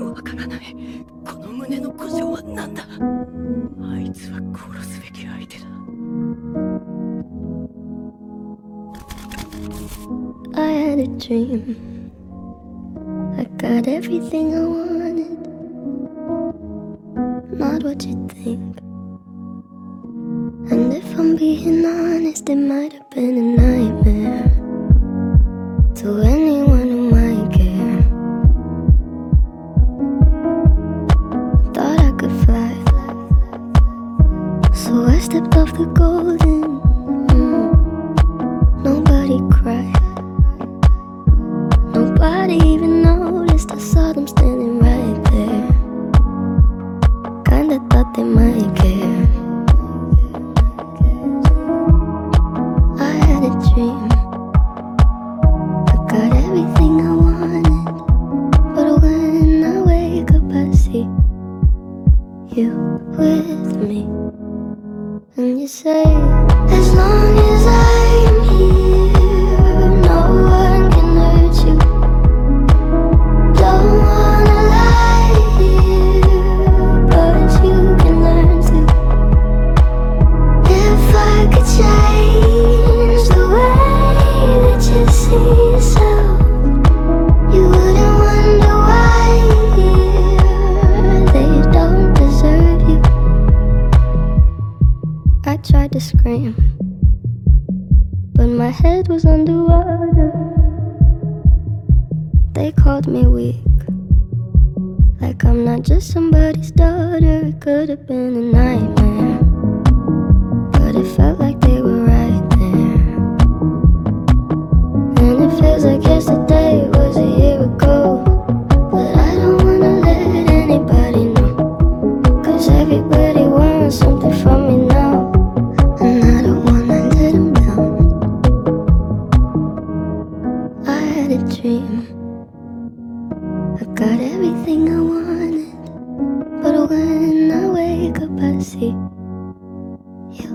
わからないこの胸の故障は何だあいつは殺すべき相手だ I had a dream. I got everything I wanted. Not what you think. And if I'm being honest, it might have been a nightmare. To anyone who might care. Thought I could fly. So I stepped off the golden. With me. And you say, as long as I'm my head was underwater. They called me weak, like I'm not just somebody's daughter. It could have been a nightmare, a dream. I got everything I wanted, but when I wake up, I see you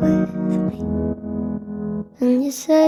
with me. And you say,